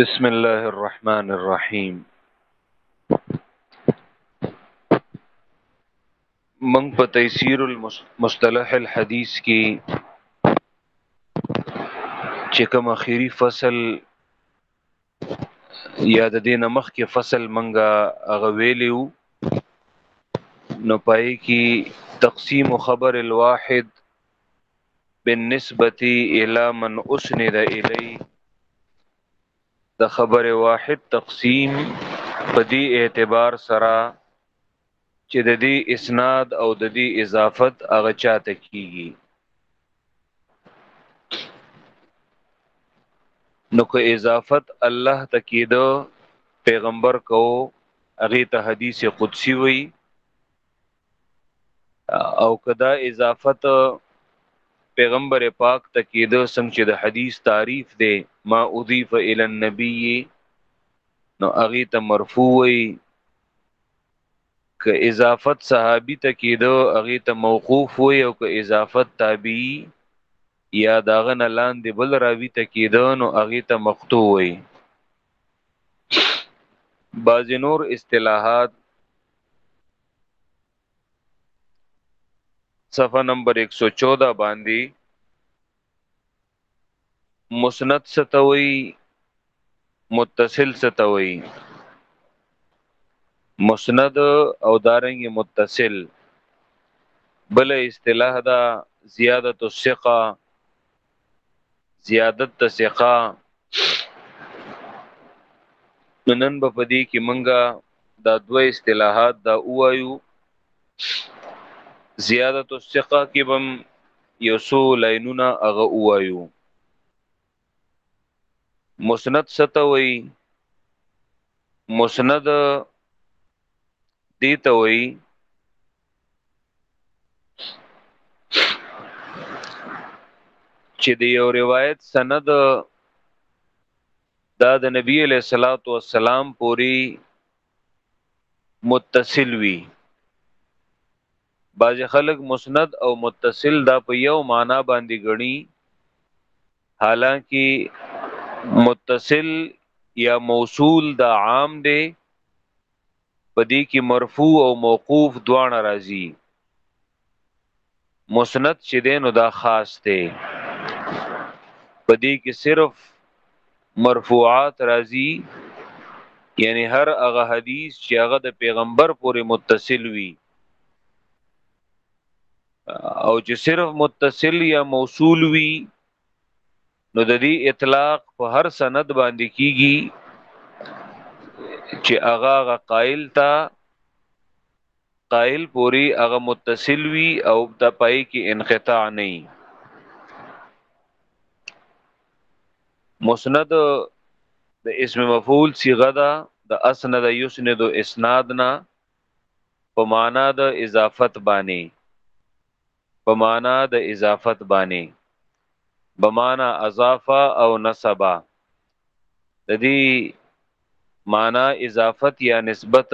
بسم الله الرحمن الرحیم من په تیسیر المصطلح الحدیث کې چې کوم اخیری فصل یا د دینه مخ کې فصل منګه هغه ویلیو نو پای کې تقسیم خبر الواحد بالنسبه الى من اسند الی د خبر واحد تقسیم په دې اعتبار سره چې د دې اسناد او د دې اضافت هغه چاته کیږي نو که اضافت الله ته کیدو پیغمبر کو هغه ته حدیث قدسی وی او کدا اضافت پیغمبر پاک ته کیدو څنګه چې د حدیث تعریف دی ما اضیف الی النبی نو هغه ته مرفوع وی که اضافت صحابي ته کېدو هغه ته موقوف وي او که اضافت تابعي یا داغه نه لاندې بل راوي ته کېدو نو هغه ته مقطوع وي بعض نور اصطلاحات صفحه نمبر 114 باندې مسند څه ته وایي متصل څه ته وایي مسند او دارنګ متصل بل اصطلاح دا زیادت الثقه زیادت الثقه نن په دې کې منګه دا دوه اصطلاحات دا اوایو زیادت الثقه کې بم یو سو لاینونه هغه اوایو مسند ستوي مسند دیته وي چې د یو روایت سند دا د نبی علیہ الصلات والسلام پوری متصل وی بعض خلک مسند او متصل دا په یو معنا باندې غني حالانکه متصل یا موصول دا عام دی په دې کې مرفوع او موقوف دواړه راځي مسند چې دی نو دا خاص دی په دې کې صرف مرفوعات راځي یعنی هر هغه حدیث چې هغه د پیغمبر پورې متصل وي او چې صرف متصل یا موصول وي نو د دې اطلاق په هر سند باندې کیږي چې هغه غ قائل تا قائل پوری هغه متصل وی او د پای کې انقطاع نه مسند د اسم مفعول صيغه ده د اسند یسند اسنادنا په معنا د اضافت باندې په معنا د اضافت باندې بمانا اضافه او نسبه د دې معنا اضافت یا نسبت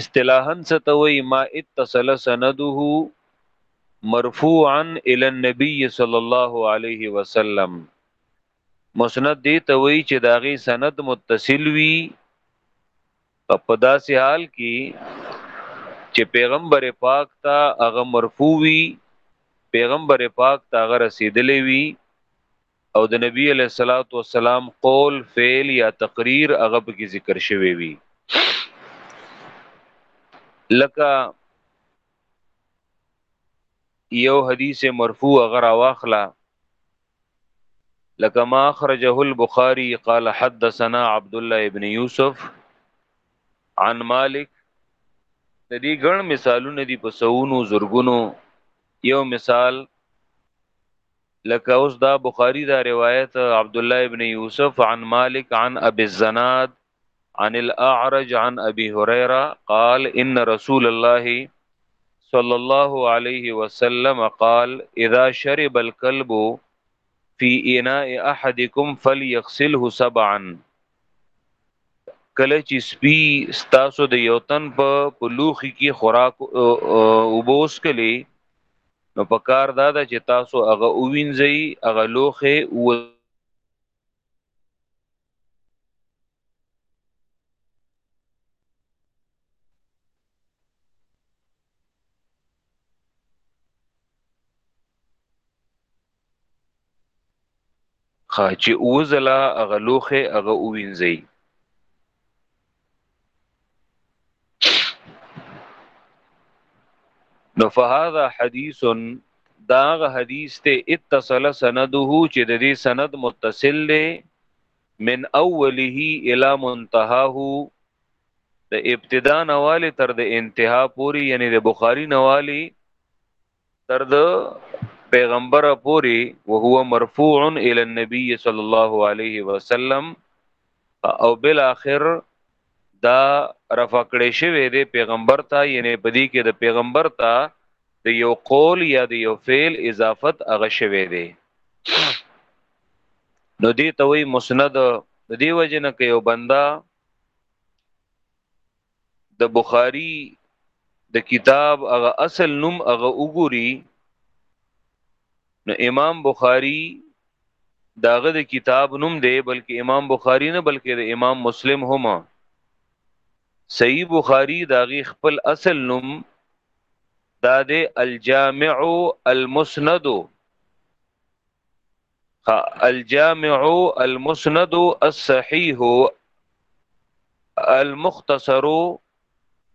اصطلاحا ستوي ما اتصل سنده مرفوعا الى النبي صلى الله عليه وسلم مسند دی ته وی چې داغي سند متصل وی په داسې حال کې چې پیغمبر پاک ته هغه مرفوع وی پیغمبر پاک ته هغه رسیدلې وی او د نبی علیہ الصلوۃ والسلام قول فعل یا تقریر هغه په کې ذکر شوی وی لکه یو حدیث مرفوع غرا واخلا لکه ما اخرجه البخاری قال حدثنا عبد الله ابن یوسف عن مالک د دې ګڼ مثالونه دي په سونو زرګونو یو مثال لکه اوس دا بخاری دا روایت عبد الله ابن یوسف عن مالک عن ابي الزناد عن الاعرج عن ابي هريره قال ان رسول الله صلى الله عليه وسلم قال اذا شرب الكلب في اناء احدكم فليغسله سبعا کله چې سپي ستاسو د یو تن په لوخي کې خوراک وبوس کلی نو په کار دا ده چې تاسو هغه اووینځي هغه لوخه و چې اوزلا هغه لوخه هغه وینځي نو فهذا حدیث دا غ حدیث ته اتصل سنده چې د دې سند متصل دی من اوله الى منتهاه د ابتدا نواله تر د انتها پوری یعنی د بخاری نواله تر د پیغمبر پوری وهو مرفوع الى النبي صلی الله علیه وسلم او بل اخر دا رفع کړی شوی دی پیغمبر ته یعنی په دې کې د پیغمبر ته د یو قول یا د یو فعل اضافت هغه شوی دی نو دې ته وی مسند د دې وجه نه کې یو بندا د بخاری د کتاب هغه اصل نوم هغه وګوري نو امام بخاری داغه د کتاب نوم دی بلکې امام بخاری نه بلکې د امام مسلم هم صحیح بخاری داغه خپل اصل نوم دا د الجامع المسند الجامع المسند الصحيح المختصر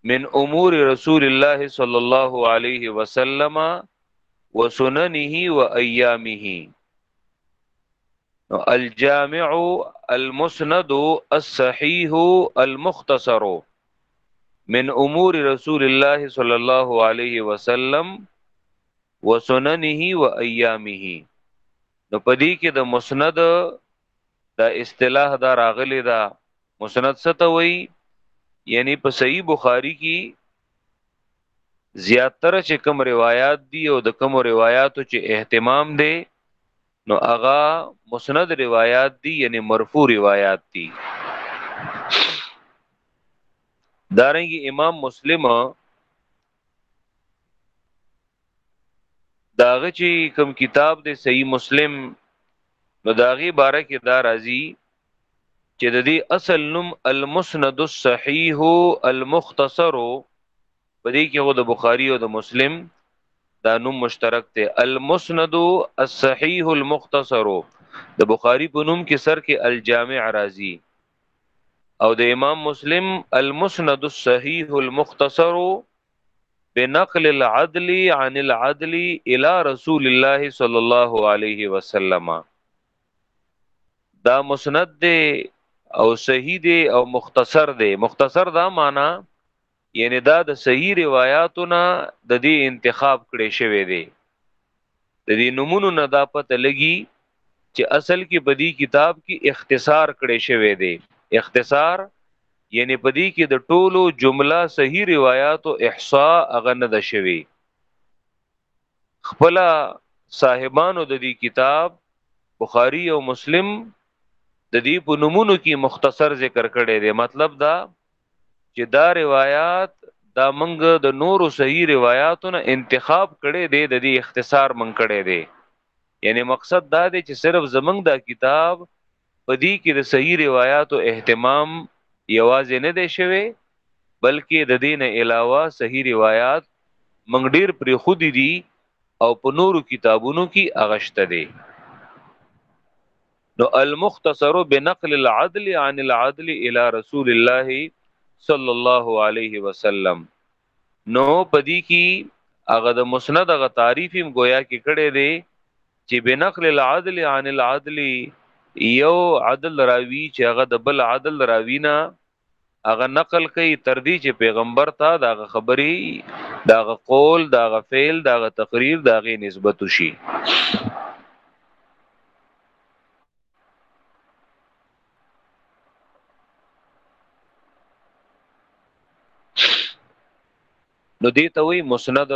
من امور رسول الله صلى الله عليه وسلم وسننه وايامه الجامع المسند الصحيح المختصر من امور رسول الله صلی الله علیه وسلم وسننه و ایامه نو په دې کې د مسند د اصطلاح دا راغلی دا مسند څه ته وایي یعنی په صحیح بخاری کې زیاتره چې کوم روایت دي او د کوم روایتو چې اهتمام دی نو هغه مسند روایت دي یعنی مرفوع روایت دي دارنګ امام مسلم داغه چې کوم کتاب دی صحیح مسلم نو داغه باره کې دا راځي چې د دې اصل نوم المسند الصحیح المختصر په دې کې هو د بخاری او د مسلم دا نوم مشترک دی المسند الصحیح المختصر د بخاری په نوم کې سر کې الجامع راځي او د امام مسلم المسند الصحيح المختصر بنقل العدل عن العدل الى رسول الله صلى الله عليه وسلم دا مسند دی او صحیح دی او مختصر دی مختصر دا معنا یعنی دا د صحیح روایتو نه د دې انتخاب کړي شوی دی د دې نمونو نه دا پته لګي چې اصل کې په دې کتاب کې اختصار کړي شوی دی اختصار یعنی په دې کې د ټولو جمله صحیح روایت او احصاء هغه نه ده شوی خپل صاحبانو د دې کتاب بخاری او مسلم د دې په نمونو کې مختصر ذکر کړي دی مطلب دا چې دا روایت دا منګ د نورو صحیح روایتونو انتخاب کړي دی د دې اختصار من کړي دی یعنی مقصد دا دی چې صرف زمنګ دا کتاب په دې کې د صحیح روایتو اهتمام یوازې نه دی شوی بلکې د دین علاوه صحیح روایت منګ ډیر پر خود دي او په نورو کتابونو کې اغشته دي نو المختصر بنقل العدل عن العدل الى رسول الله صلی الله علیه وسلم نو پدی کی هغه د مسند غ تعریف هم گویا کې کړي دي چې بنقل العدل عن العدل یو عدل راوی چې هغه د بل عدل راوی نه هغه نقل کوي تر دې چې پیغمبر ته دا خبري دا قول دا فعل دا تقریر دا غي نسبت شي نو دې ته وی مسند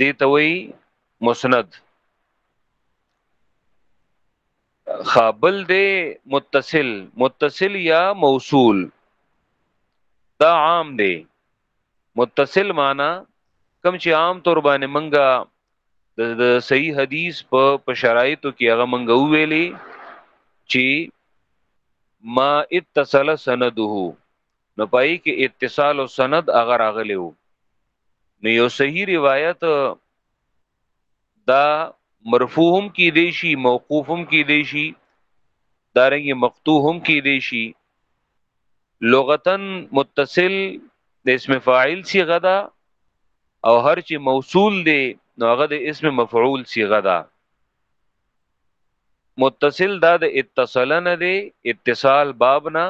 دی ته وی مسند خابل دی متصل متصل یا موصول دا عام دی متصل معنی کم چې عام طور باندې منګه د صحیح حدیث په په شرایطو کې هغه منګه ویلي چې ما اتصل سنده نو پای کې اتصال او سند هغه راغلی وو نو یو صحیح روایت دا مرفوعم کې دی شي موقوفم کې دی شي دارنګ مقطوعم کې دی شي لغتا متصل د اسم فاعل صيغه ده او هر چې موصول دی نو هغه د اسم مفعول صيغه ده متصل دا د اتصل نه دی اتصال باب نه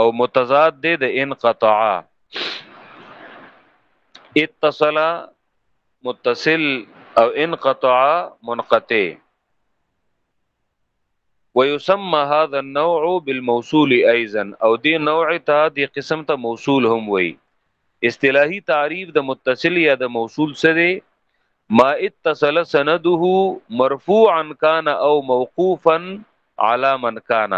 او متضاد دی د انقطع اتصل متصل او انقطع منقطع ويسمى هذا النوع بالموصول ايضا او دې نوع ته دې قسم ته موصول هم وایي اصطلاحي تعریف د متصل یا د موصول سره ما اتصل سنده مرفوعا کان او موقوفا علی من کان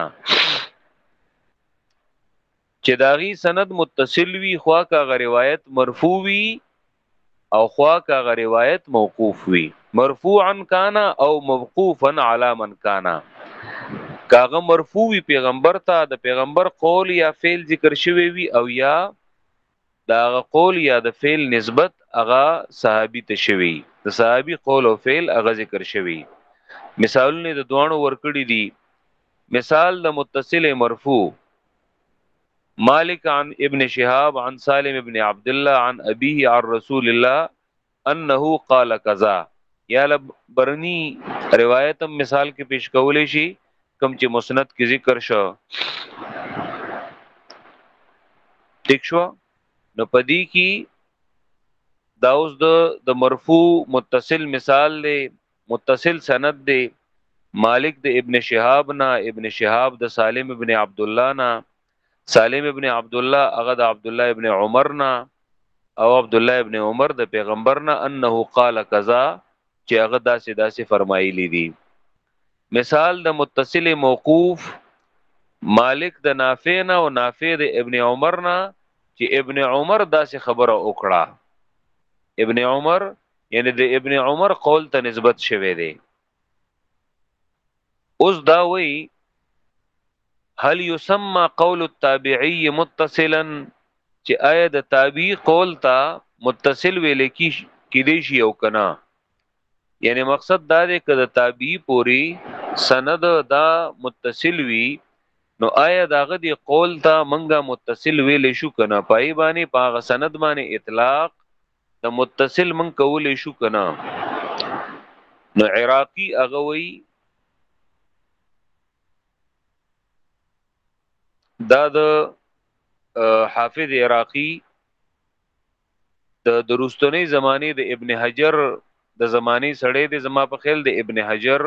چې داغي سند متصل وی خوا کا غ روایت مرفوع وی او خوا کا غ روایت موقوف وی مرفوعا کان او موقوفا علی من کان کاغه مرفوع وی پیغمبر ته د پیغمبر قول یا فعل ذکر شوی وی او یا دا هغه قول یا د فعل نسبت هغه صحابي ته شوی د صحابي قول او فعل هغه ذکر شوی مثالونه د دوانو ورکړي دي مثال د متصل مرفوع مالک عن ابن شهاب عن سالم ابن عبد الله عن ابيه عن رسول الله انه قال کذا یا لب برنی روایت هم مثال کې پیش کولې شي کم چې مسند کې ذکر شو ټیک شو نو پدی کې دا اوس د د مرفوع متصل مثال دی متصل سند دی مالک د ابن شهاب نه ابن شهاب د سالم ابن عبد الله نه سالم ابن عبد الله هغه د عبد الله ابن عمر نه او عبد الله ابن عمر د پیغمبر نه انه قال کذا چې هغه داسې داسې فرمایلی دي مثال د متصل موقوف مالک د نافع نه او نافع د ابن عمر نه چې ابن عمر داسې خبره وکړه ابن عمر یعنی د ابن عمر قول ته نسبت شوه دی اوس دا وی هل یسمى قول التابعی متصلا چې آیا د تابعی قول ته متصل ویل کی کی دی شي او کنا یعنی مقصد دا دی که د تابعی پوری سند دا متصل وی نو آیا داغه دی قول ته منګه متصل ویل شو کنه پای باندې پاغه سند باندې اطلاق نو متصل من کولې شو کنه نو عراقي هغه وی دا د حافظ عراقي د درستنې زمانه د ابن حجر د زمانه سړې د زما په خیال د ابن حجر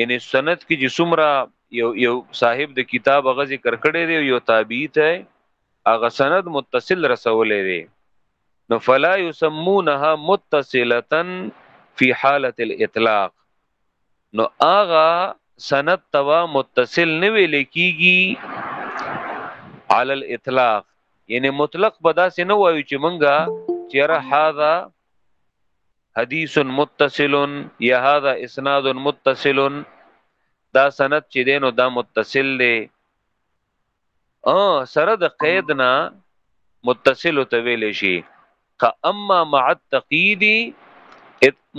یعنی سند کې چې څومره یو یو صاحب د کتاب غ ذکر کړی دی یو تابعی ته هغه سند متصل رسولې دی نو فلا یسمونها متصله فی حاله الاطلاق نو هغه سند توا متصل نه ویل کیږي علی الاطلاق یعنی مطلق به داسې نه وایو چې مونږه چیرې هاذا حدیث متصل یا هذا اسناد متصل دا سند چې دینو دا متصل دی ا سره د قید نه متصل ته ویل شي خ اما مع التقید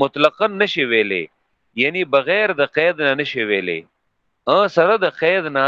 مطلقا نشي ویلې یعنی بغیر د قید نه نشي ویلې ا سره د قید نه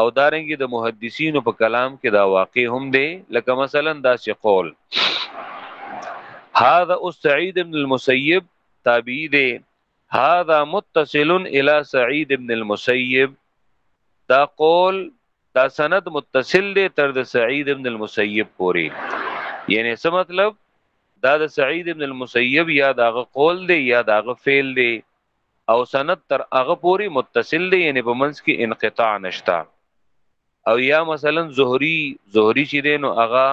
او دارنګي د محدثینو په کلام کې دا واقع هم دی لکه مثلا دا چې قول هذا سعید ابن المسیب تابعی دی هذا متصل الى سعید ابن المسیب دا قول دا سند متصل دی تر د سعید ابن المسیب پوری یعنی څه مطلب دا د سعید ابن المسیب یا داغه قول دی یا داغه فعل دی او سند تر هغه پوري متصل دی یعنی په منځ کې انقطاع نشتا او یا مثلا زهری زهری چې دی نو هغه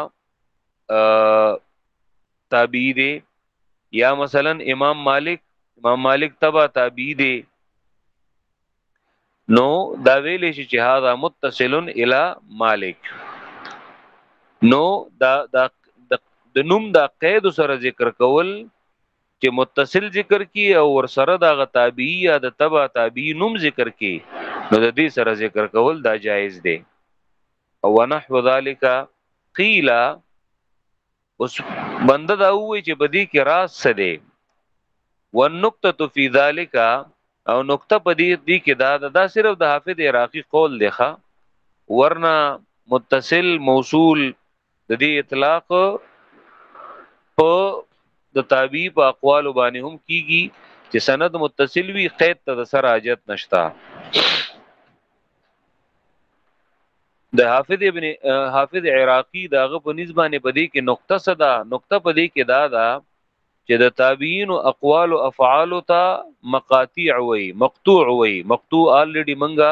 تابعی دی یا مثلا امام مالک امام مالک تبع تابعی دی نو دا ویلې شي چې هاذا متصل الی مالک نو دا دا د نوم دا قید سره ذکر کول چې متصل ذکر کی او ورسره د هغه تابعی یا د تبع تابعی نوم ذکر کی نو د دې سره ذکر کول دا جایز دی او ونحو ذالک قیل اوس بنده دا وی چې بدی کې راز څه دی والنقطه فی ذالک او نقطه په دې دی کې دا دا صرف د حافظ عراقی قول دی ښا ورنه متصل موصول د دې اطلاق په د تابع په اقوال باندې هم کیږي چې سند متصل وي قید ته د سر حاجت نشتا د حافظ ابن حافظ عراقي داغه په نسبانه په دې کې نقطه صدا نقطه په دې کې دا ده چې د تابعین او اقوال او افعال ته مقاطع وي مقطوع وي مقطوع الریډي منګه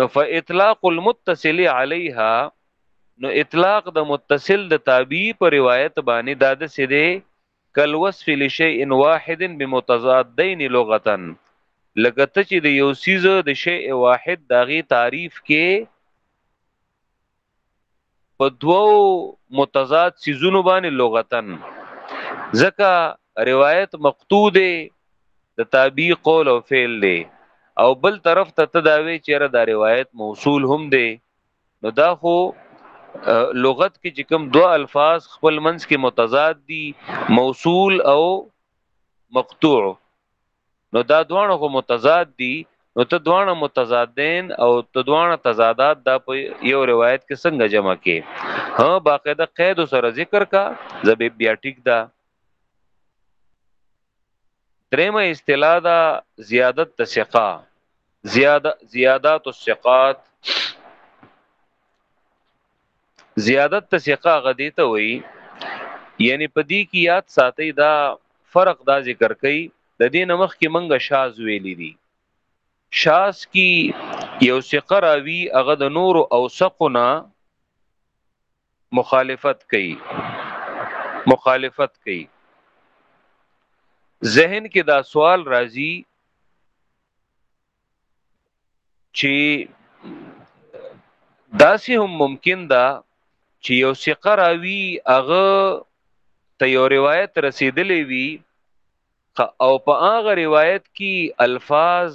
نو فاطلاق المتصل علیها نو اطلاق د متصل د تابع پر روایت باندې دا د سیده کل وصف لشیء واحد بمتضادین لغتا لکه ته چې د یو سیز د شیء واحد داغي تعریف کې په دوو متضاد سيزونو باندې لغتن ځکه روایت مقطوع دی د تابع قول او فعل دی او بل طرف ته تداوی چیرې دا روایت موصول هم دی نو دا خو لغت کې چې کوم دوه الفاظ خپل منځ کې متضاد دي موصول او مقطوع نو دا دوانه خو متضاد دي نو ته دوانه متضادین او ته دوانه تضادات دا په یو روایت کې څنګه جمع کې ها باقاعده قید سره ذکر کا زبې بیا ټیک دا درېمه اصطلاح دا زیادت تسقا زیاده زیادات الثقات زیادت ته ثقه غدی ته وای یعنی په دې کې یاد ساتي دا فرق دا ذکر کوي د دې نمخ کې منګه شاز ویلې دي شاز کی یو ثقه راوی هغه د نور او سقنا مخالفت کوي مخالفت کوي ذهن کې دا سوال راځي چې داسې هم ممکن ده چې یو ثقه راوي هغه ته یو روایت رسیدلی وي او په هغه روایت کې الفاظ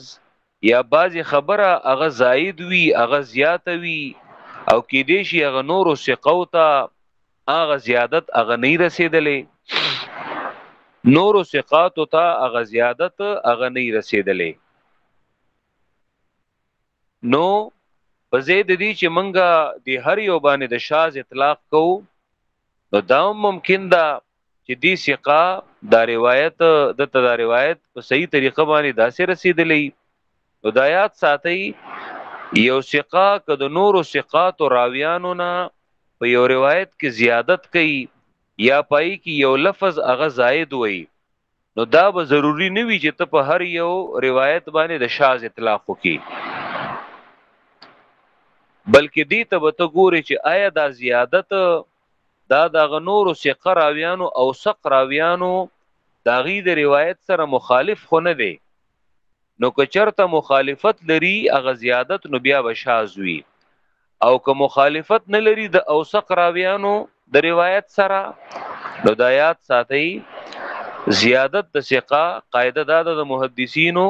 یا بعضی خبره هغه زائد وي هغه زیات وي او کې دې شي هغه نور ثقه او ته هغه زیادت هغه نه رسیدلې نور ثقات ته هغه زیادت هغه نه رسیدلې نو په زید دي چې منګه د هر یو باندې د شاز اطلاق کو نو دا ممکن ده چې دی ثقه دا روایت د ته دا روایت په صحیح طریقه باندې داسې رسیدلې هدایات ساتي یو ثقه که د نورو ثقات او راویانو نه په یو روایت کې زیادت کوي یا پای کې یو لفظ هغه زائد وي نو دا به ضروری نه وي چې ته په هر یو روایت باندې د شاز اطلاق وکې بلکې دې ته به ته ګوري چې آیا دا زیادت دا د هغه نورو ثقه راویانو اوثق راویانو د هغوی د روایت سره مخالف خو نه دی نو که چرته مخالفت لري هغه زیادت نو بیا به شاذ وي او که مخالفت نه لري د اوثق راویانو د روایت سره نو د آیات ساتي زیادت د ثقه قاعده دا د محدثینو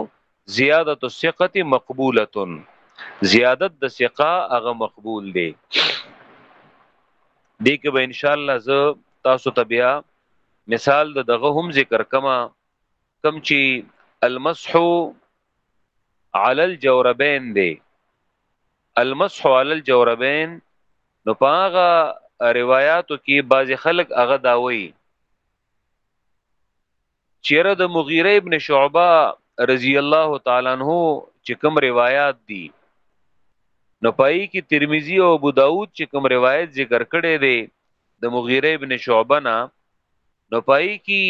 زیادت الثقه مقبوله زیادت د ثقه هغه مقبول دی دې کې به ان شاء الله زه تاسو ته بیا مثال د دغه هم ذکر کما کم چی المسح علی الجوربین دی المسح علی الجوربین نو پاغه روایتو کې بعضی خلک هغه داوي چیرې د مغیره ابن شعبه رضی الله تعالی عنہ چې کوم روایت دي نو پای کې ترمذی او ابو داود چې کوم روایت ذکر کړي دي د مغیره ابن شعبه نه نو پای کې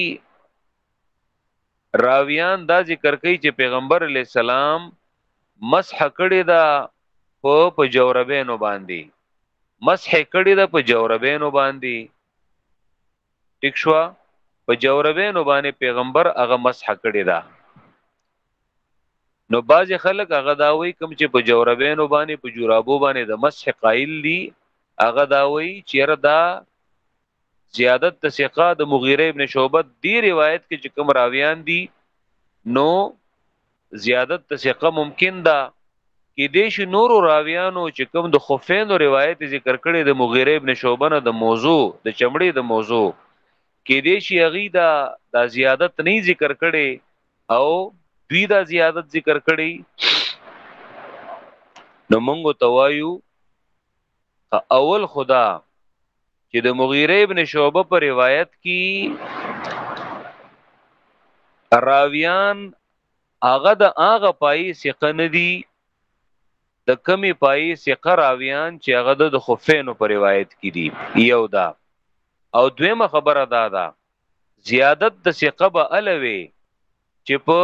راویان دا ذکر کوي چې پیغمبر علی السلام مسح کړي دا په په جوربینو باندې مسح کړي دا په جوربینو باندې ټیک شو په جوربینو باندې پیغمبر هغه مسح کړی دا نو باز خلک هغه دا وی کوم چې په جوربینو باندې په جورابو باندې د مسح قائل دي هغه دا وی چیرې دا زیادت د ثقه د مغیره ابن شعبه دی روایت کې چې کوم راویان دي نو زیادت ته ثقه ممکن ده کې دې شي نور راویانو چې کوم د خفین روایت ذکر کړي د مغیره ابن شوبنه د موضوع د چمړې د موضوع کې دې شي هغه دا د زیادت نه ذکر کړي او دوی دا زیادت ذکر کړي نو مونږ توایو اول خدا چې د مغیره ابن شعبه په روایت کې راویان هغه د هغه پای ثقه ندي د کمی پای ثقه راویان چې هغه د خفینو په روایت کې دي یو دا او دویمه خبره دا ده زیادت د ثقه به الوي چې په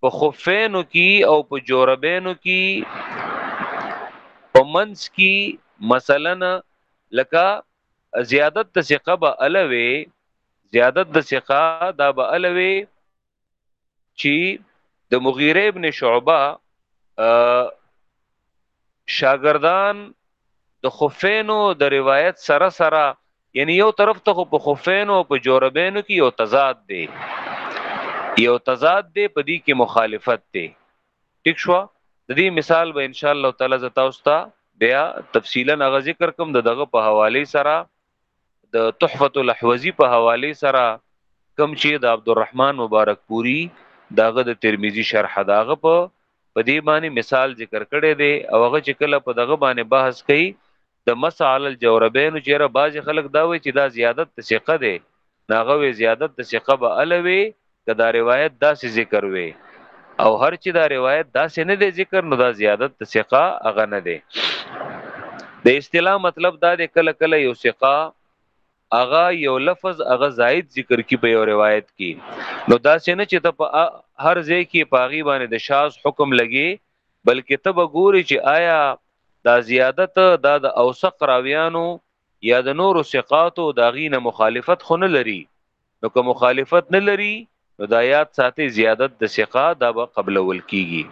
په خفینو کې او په جوربینو کې په منس کې مثلا لکه زیادت د ثقه به الوي زیادت د ثقه دا به الوي چې د مغیره ابن شعبه شاګردان د خفینو د روایت سره سره یعنی یو طرف ته په خفینو او په جوربینو کې یو تضاد دی یو تضاد دی په دې کې مخالفت دی ټیک شو د دې مثال به ان شاء الله تعالی زتا اوستا بیا تفصیلا هغه ذکر کوم د دغه په حواله سره د تحفت الاحوزی په حواله سره کم چې د عبدالرحمن مبارک پوری داغه د ترمذی شرح داغه په په دې باندې مثال ذکر کړي دي او هغه چې کله په دغه باندې بحث کوي د مسعل الجوربین چیرې بعضی خلک دا وایي چې دا زیادت ثقه ده ناغه وی زیادت ثقه به الوي که دا روایت داسې ذکر وي او هر چې دا روایت داسې نه دی ذکر نو دا زیادت د ثقه هغه نه دی د اصطلاح مطلب دا دی کله کله یو ثقه هغه یو لفظ هغه زائد ذکر کی په یو روایت کې نو دا څنګه چې ته په هر ځای کې پاغي باندې د شاز حکم لګي بلکې ته به ګوري چې آیا دا زیادت دا د اوسق راویانو یا د نورو ثقاتو دا غینه مخالفت خو نه لري نو که مخالفت نه لري نو د آیات ساتي زیادت د ثقه دا به قبل ول کیږي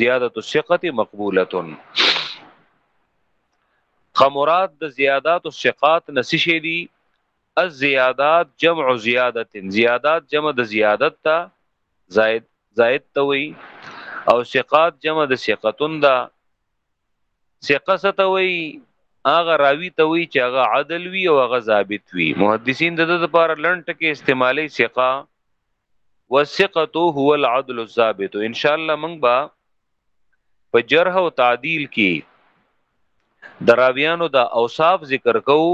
زیادت الثقه مقبوله خمرات د زیادات الثقات نسشي دي الزیادات جمع زیادت زیادات جمع د زیادت تا زائد زائد توي او ثقات جمع د ثقتون دا ثقه څه ته وایي هغه راوی ته وایي چې هغه عدل وي او هغه ضابط وي محدثین د دې لپاره لړن ټکی استعمالي ثقه وثقته هو العدل الضابط ان شاء الله موږ به په جرح او تعدیل کې دراویانو د اوصاف ذکر کوو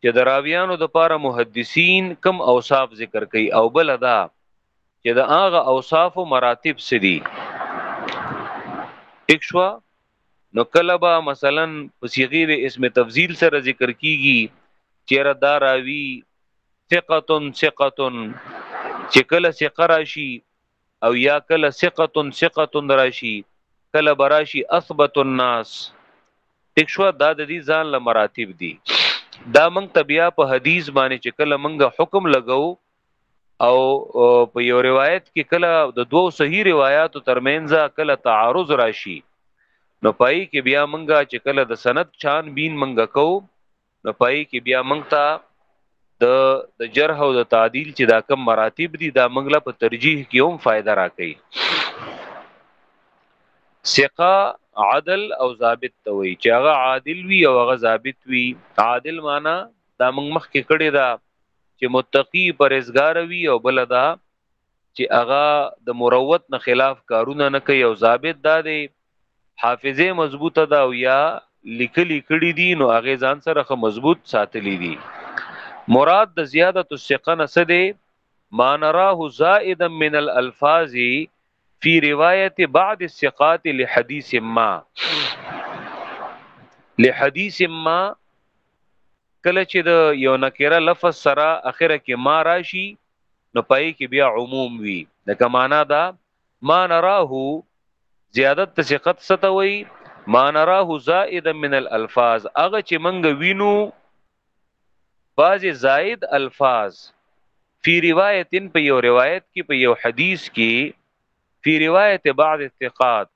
چې د راویانو د پاره محدثین کم اوصاف ذکر کوي او بل دا چې د هغه اوصاف او مراتب سدي اکشوا نو کلبا مثلا په صيغه د اسم تفضیل سره ذکر کیږي چیرې دا راوی ثقتن ثقتن چې کله ثقه راشي او یا کله ثقه ثقه راشي کله براشي اثبت الناس ټیک شو دا د دې ځان له مراتب دي دا موږ تبیا په حدیث باندې چې کله موږ حکم لګو او په یو روایت کې کله د دوو صحیح روایتو ترمنځ کله تعارض راشي نو پای کې بیا موږ چې کله د سند چان بین موږ کو نو پای کې بیا موږ ته د د جرح او د تعدیل چې دا کم مراتب دي دا موږ له په ترجیح کې هم فائدہ راکړي ثقه عدل او ضابط ته وي چې هغه عادل وي او هغه ضابط وي عادل معنی دا موږ مخ کې کړي دا چې متقی پرهیزګار وي او بل دا چې هغه د مروت نه خلاف کارونه نه کوي او ضابط دا دی حافظه مضبوطه ده او یا لیکلی کړي دي نو هغه ځان سره خه مضبوط ساتلی دي مراد د زیاده الثقه نه څه دي ما نراه زائدا من الالفاظ فی روایت بعض الثقات لحدیث ما لحدیث ما کله چې د یو نکره لفظ سره اخره کې ما راشي نو پای کې بیا عموم وي د کمانا دا ما نراه زیادت د ثقت ستوي ما نراه زائدا من الالفاظ هغه چې منګ وینو بعض زائد الفاظ فی روایت په یو روایت کې په یو حدیث کې فی روایت بعض الثقات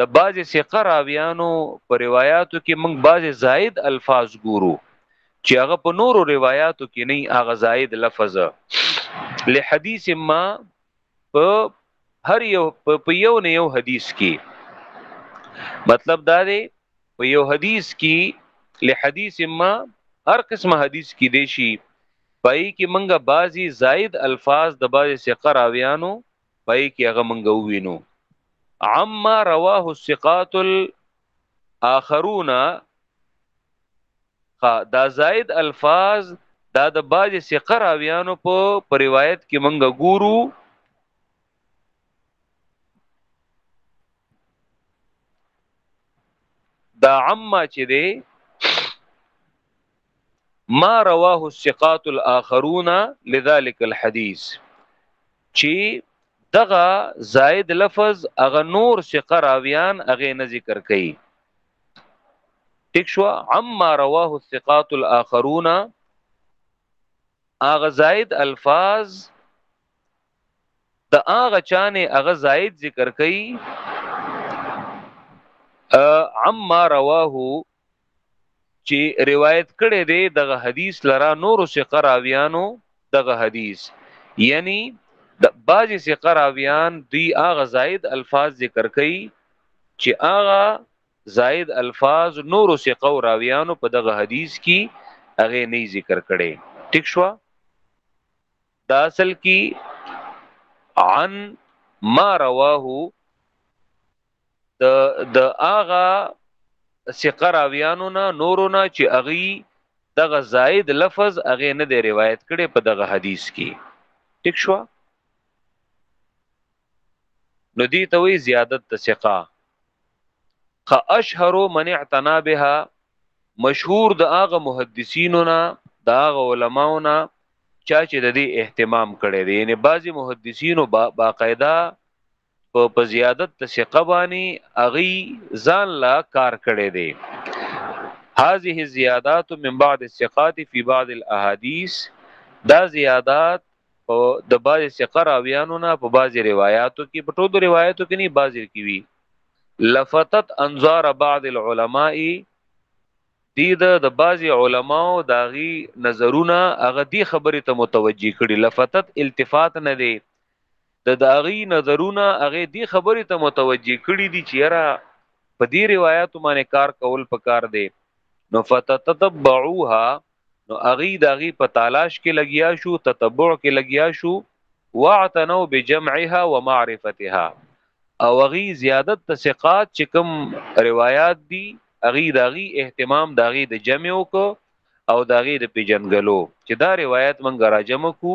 د بعض ثقه راویانو په روایتو کې موږ بعض زائد الفاظ ګورو چې هغه په نورو روایتو کې نه هغه زائد لفظ لحدیث ما په هر یو په یو نه یو حدیث کې مطلب دا دی په یو حدیث کې له حدیث ما هر قسمه حدیث کې دی شي پای کې منګه بازي زائد الفاظ د بازي ثقه راویانو پای کې هغه منګه وینو عما رواه الثقات اخرون دا زائد الفاظ دا د باج ثقه راویانو په پر روایت کې منګه ګورو دا عما چې دی ما رواه الثقات الاخرون لذلك الحديث چی دغه زائد لفظ اغه نور ثقه راویان اغه نه ذکر کئ تکشوا عما رواه الثقات الاخرون اغه زائد الفاظ د هغه چانه هغه زائد ذکر کوي عما رواه چې روایت کړي دی دغه حدیث لرا نور ثقه راویانو دغه حدیث یعنی د بعضی ثقه راویان دی هغه زائد الفاظ ذکر کوي چې هغه زائد الفاظ نور ثقه راویانو په دغه حدیث کې هغه نه ذکر کړي ٹھیک شو دا اصل کی عن ما رواه د د اغا ثقه راویانو نه نورو نه چې اغي دغه زائد لفظ اغه نه دی روایت کړي په دغه حدیث کې ټیک شو نو دي ته وی زیادت د ثقه خ اشهر من اعتنا بها مشهور د هغه محدثینو نه د هغه علماو نه چا چې د دې اهتمام کړي دي یعنی بعضی محدثینو با باقاعده په با زیادت د ثقه باندې اغي ځان لا کار کړي دي هذه الزيادات من بعض الثقات في بعض الاحاديث دا زیادات او د بعضی ثقه راویانو نه په بعضی روایتو کې په ټولو روایتو کې نه بعضی کې وی لفتت انظار بعض العلماء دی د د بعضی علماو داغي نظرونه هغه دی خبره ته متوجی کړي لفتت التفات نه دی د داغي نظرونه هغه دی خبره ته متوجی کړي دي چې را په دې روایت باندې کار کول پکار دی نو فتتتبعوها نو هغه د هغه په تلاش کې لګیا شو تتبع کې لګیا شو واعتنوا بجمعها ومعرفتها او هغه زیادت تسقات چې کوم روایت دي هغه داغي اهتمام داغي د جمع وک او داغي د پیجنګلو چې دا روایت منګ راجم کو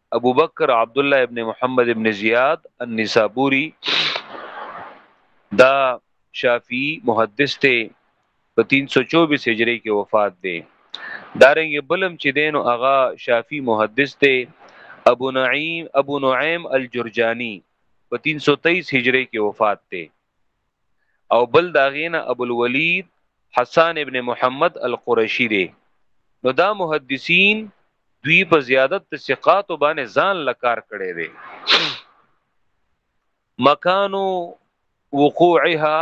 ابو بکر عبد الله ابن محمد ابن زیاد النسابوری دا شافعی محدث ته په 324 هجری کې وفات دی دارنګ بلم چې دین او اغا شافعی محدث ته ابو نعیم ابو نعیم الجرجانی په 323 هجری کې وفات دی او بل داغینا ابو الولید حسان ابن محمد القرشی دی نو دا محدثین دوی په زیادت ثقات باندې ځان لکار کړي دي مکانو وقوعها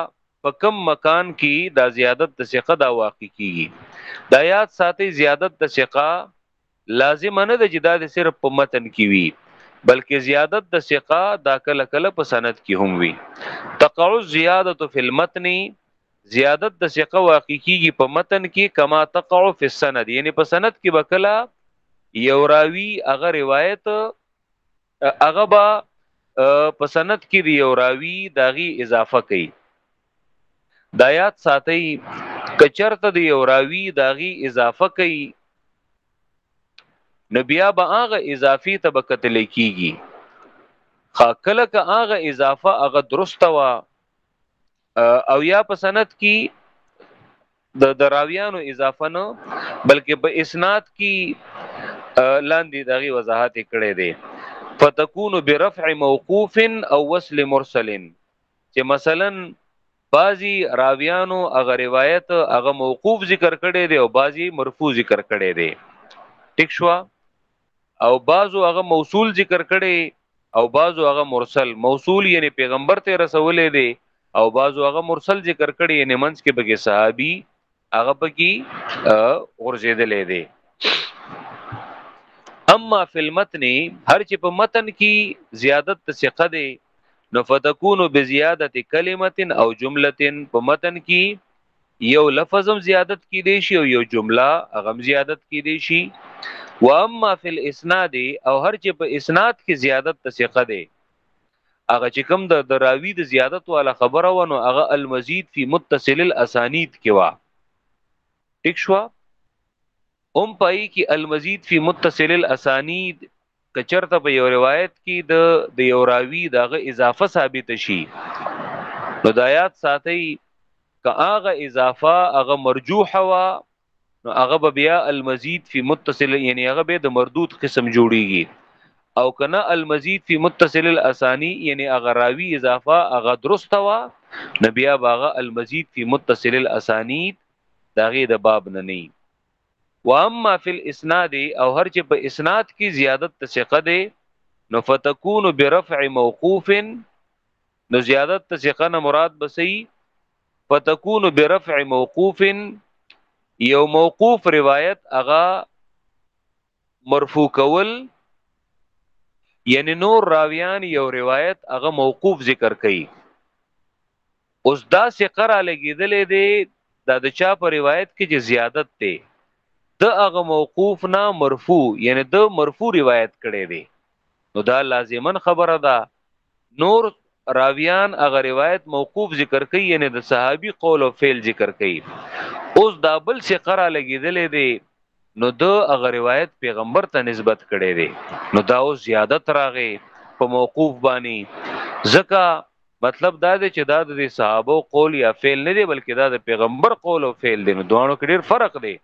په کم مکان کې دا زیادت د ثقه دا واقع کیږي دا یاد ساتي زیادت د ثقه لازمه نه ده چې دا د صرف په متن کې وي بلکې زیادت د ثقه دا کله کله په سند کې هم وي تقع زیادت فی المتن زیادت د ثقه واقع کیږي په متن کې کما تقع فی السند یعنی په سند کې بکلا یو راوی هغه روایت هغه با په سند کې دی او راوی داغي اضافه کوي دایات ساتي کچرته دی او راوی داغي اضافه کوي نو بیا به هغه اضافي طبقه لیکيږي خا کله که هغه اضافه هغه درسته وا او یا په سند کې د دراویانو اضافه نه بلکې په اسناد کې لاندې دغه وضاحت کړي دي فتكون برفع موقوف او وصل مرسل چې مثلا بعضی راویانو هغه روایت هغه موقوف ذکر کړي دي او بعضی مرفوع ذکر کړي دي ټیک شو او بعضو هغه موصول ذکر کړي او بعضو هغه مرسل موصول یعنی پیغمبر ته رسولې دي او بعضو هغه مرسل ذکر کړي یعنی منځ کې بګي صحابي هغه پکې غرزیدلې دي اما فی المتن هر چې په متن کې زیادت ثقه دي نو فتكون بزياده کلمه او جمله په متن کې یو لفظ هم زیادت کی دی شي او یو جمله هغه زیادت کی دی شي و اما فی الاسناد او هر چې په اسناد کې زیادت تسقه دی هغه چې کوم د دراوی د زیادت والا خبره ونه هغه المزید فی متصل الاسانید کې وا ټیک شو ام پای کې المزید فی متصل الاسانید که چرته په یو روایت کې د د یو راوی دغه اضافه ثابت شي نو د آیات ساتي که هغه اضافه هغه مرجوح وا نو هغه به بیا المزید فی متصل یعنی هغه به د مردود قسم جوړیږي او کنه المزید فی متصل الاسانی یعنی هغه راوی اضافه هغه درست وا نو بیا باغه المزید فی متصل الاسانید داغه د باب نه نه واما فی الاسناد او هر چې په اسناد کې زیادت ثقه دی نو فتكون برفع موقوف نو زیادت ثقه نه مراد بسی فتكون برفع موقوف یو موقوف روایت اغا مرفوع کول یعنی نور راویان یو روایت هغه موقوف ذکر کړي اوس دا ثقه را لګیدلې دی دا د چا په روایت کې چې زیادت دی د هغه موقوف نه مرفوع یعنی د مرفوع روایت کړي دی نو دا لازما خبره ده نور راویان هغه روایت موقوف ذکر کوي یعنی د صحابي قول او فعل ذکر کوي اوس دا بل څه قرا لګیدلې دی نو د هغه روایت پیغمبر ته نسبت کړي دی نو دا اوس زیادت راغې په موقوف باندې ځکه مطلب دا دی چې دا د صحابه قول یا فعل نه دی بلکې دا د پیغمبر قول او فعل دی نو دوانو کې ډیر فرق دی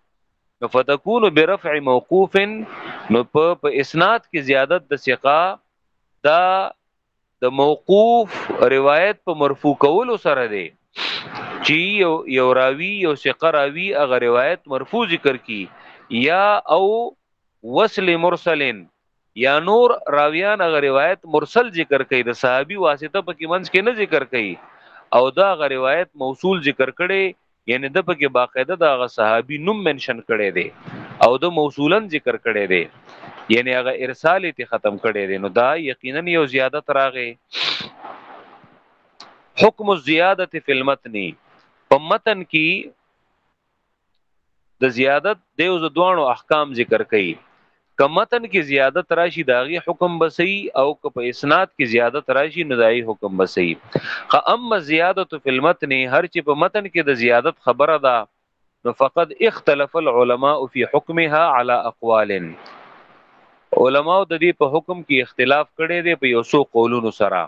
نو فتكون برفع موقوف نو په اسناد کې زیادت د ثقه دا د موقوف روایت په مرفوع کولو سره دی چې یو یو راوی یو ثقه راوی هغه روایت مرفوع ذکر کی یا او وصل مرسلن یا نور راویان هغه روایت مرسل ذکر کوي د صحابي واسطه په کې منځ کې نه ذکر کوي او دا هغه روایت موصول ذکر کړي یعنی د پکې باقاعده د هغه صحابي نوم منشن کړي دي او د موصولا ذکر کړي دي یعنی هغه ارسال ته ختم کړي دي نو دا یقینا یو زیادت راغی حکم الزیادت فی المتن په متن کې د زیادت د یو دوانو احکام ذکر کړي که متن کې زیادت راشي داغي حکم بسي او که په اسناد کې زیادت راشي نو داغي حکم بسي خ اما زیادت فی المتن هر چې په متن کې د زیادت خبره ده نو فقد اختلف العلماء فی حکمها علی اقوال علماء د دې په حکم کې اختلاف کړي دي په یو څو قولونو سره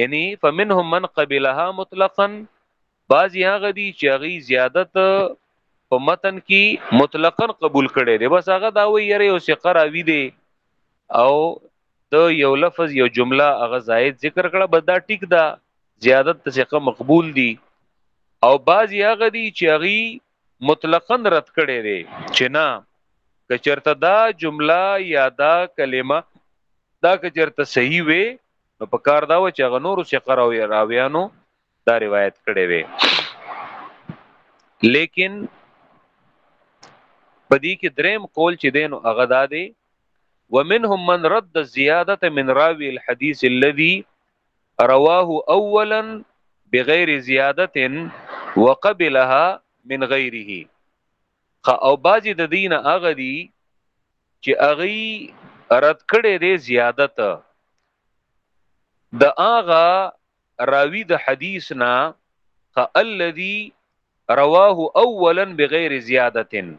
یعنی فمنهم من قبلها مطلقا بعضی هغه دي چې هغه زیادت په متن کې مطلقاً قبول کړي دي بس هغه دا وی یره یو ثقه راوی دی او د یو لفظ یو جمله هغه زائد ذکر کړه بس دا ټیک ده زیادت ثقه مقبول دي او بعضی هغه دي چې هغه مطلقاً رد کړي دي چې نه کچرته دا جمله یا دا کلمه دا کچرته صحیح وي نو په کار دا و چې غنور څخه راوي راویانو دا روایت کړی وی لیکن پدې کې دریم قول چې دینو هغه دا دی ومنهم من رد الزياده من راوي الحديث الذي رواه اولا بغیر زیادت وقبلها من غیره خا او بازی د دین اغه دی چې اغي رد کړي دی زیادت د اغه راوی د حدیث نه خ الذي رواه اولا بغیر زیادتن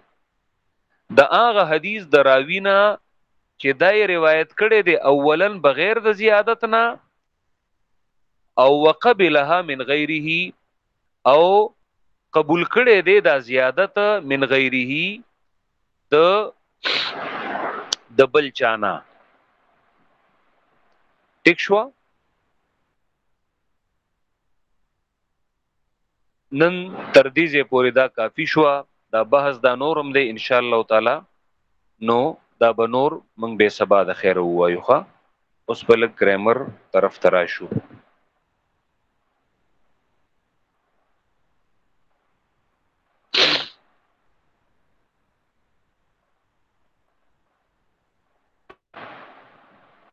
د هغه حدیث د راوی نه چې دای روایت کړي دی اولا بغیر د زیادت نه او وقبلها من غیره او قبول کړي دی دا زیادت من غیره د د بل چانا ټیک شو نن تر دې ځې پورې دا کافی شو دا بحث دا نورم دی ان شاء الله تعالی نو دا بنور موږ به سبا د خیر وایو ښا اوس په لګ ګرامر طرف ترا شو